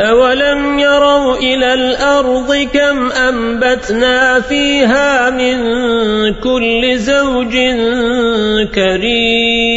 أولم يروا إلى الأرض كم أنبتنا فيها من كل زوج كريم